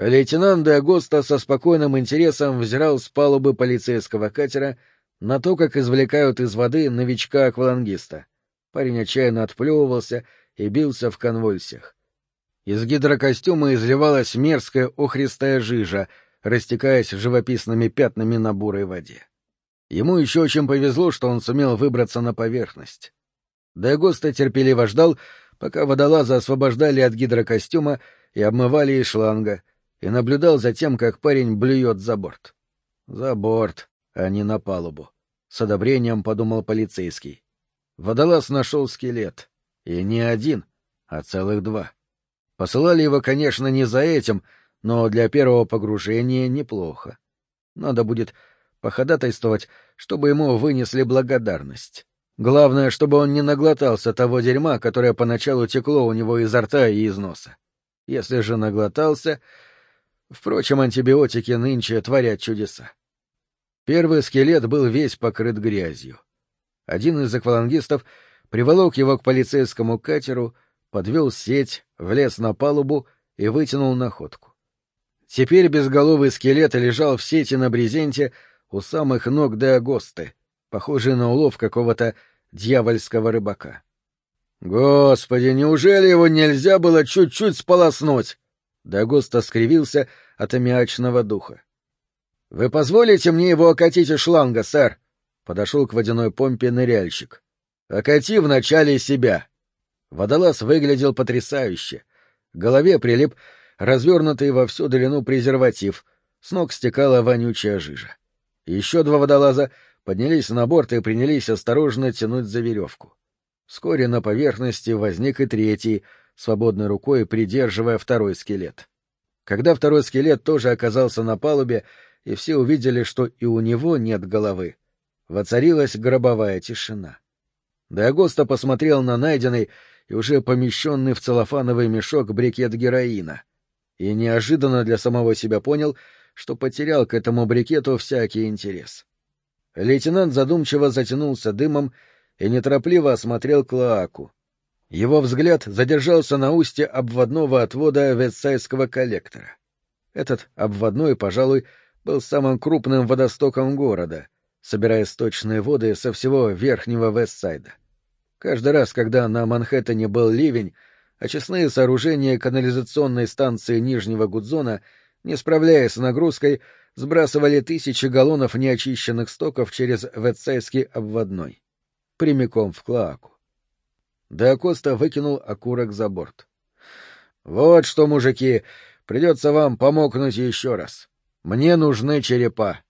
Лейтенант де Агоста со спокойным интересом взирал с палубы полицейского катера на то, как извлекают из воды новичка-аквалангиста. Парень отчаянно отплевывался и бился в конвульсиях. Из гидрокостюма изливалась мерзкая охристая жижа, растекаясь живописными пятнами на бурой воде. Ему еще очень повезло, что он сумел выбраться на поверхность. Дагоста терпеливо ждал, пока водолазы освобождали от гидрокостюма и обмывали из шланга, и наблюдал за тем, как парень блюет за борт. За борт, а не на палубу. С одобрением подумал полицейский. Водолаз нашел скелет. И не один, а целых два. Посылали его, конечно, не за этим, но для первого погружения неплохо. Надо будет походатайствовать, чтобы ему вынесли благодарность. Главное, чтобы он не наглотался того дерьма, которое поначалу текло у него изо рта и из носа. Если же наглотался... Впрочем, антибиотики нынче творят чудеса. Первый скелет был весь покрыт грязью. Один из аквалангистов приволок его к полицейскому катеру, подвел сеть, влез на палубу и вытянул находку. Теперь безголовый скелет лежал в сети на брезенте у самых ног Деагосты, похожий на улов какого-то дьявольского рыбака. «Господи, неужели его нельзя было чуть-чуть сполоснуть?» Дагоста скривился от аммиачного духа. — Вы позволите мне его окатить из шланга, сэр? — подошел к водяной помпе ныряльщик. — Окати вначале себя. Водолаз выглядел потрясающе. К голове прилип развернутый во всю длину презерватив, с ног стекала вонючая жижа. Еще два водолаза поднялись на борт и принялись осторожно тянуть за веревку. Вскоре на поверхности возник и третий, свободной рукой придерживая второй скелет. Когда второй скелет тоже оказался на палубе, и все увидели, что и у него нет головы, воцарилась гробовая тишина. Дагоста посмотрел на найденный и уже помещенный в целлофановый мешок брикет героина, и неожиданно для самого себя понял, что потерял к этому брикету всякий интерес. Лейтенант задумчиво затянулся дымом и неторопливо осмотрел Клоаку. Его взгляд задержался на устье обводного отвода Ветсайского коллектора. Этот обводной, пожалуй, был самым крупным водостоком города, собирая сточные воды со всего верхнего Вестсайда. Каждый раз, когда на Манхэттене был ливень, очистные сооружения канализационной станции Нижнего Гудзона, не справляясь с нагрузкой, сбрасывали тысячи галлонов неочищенных стоков через Ветсайский обводной, прямиком в Клоаку. Деокоста выкинул окурок за борт. — Вот что, мужики, придется вам помокнуть еще раз. Мне нужны черепа.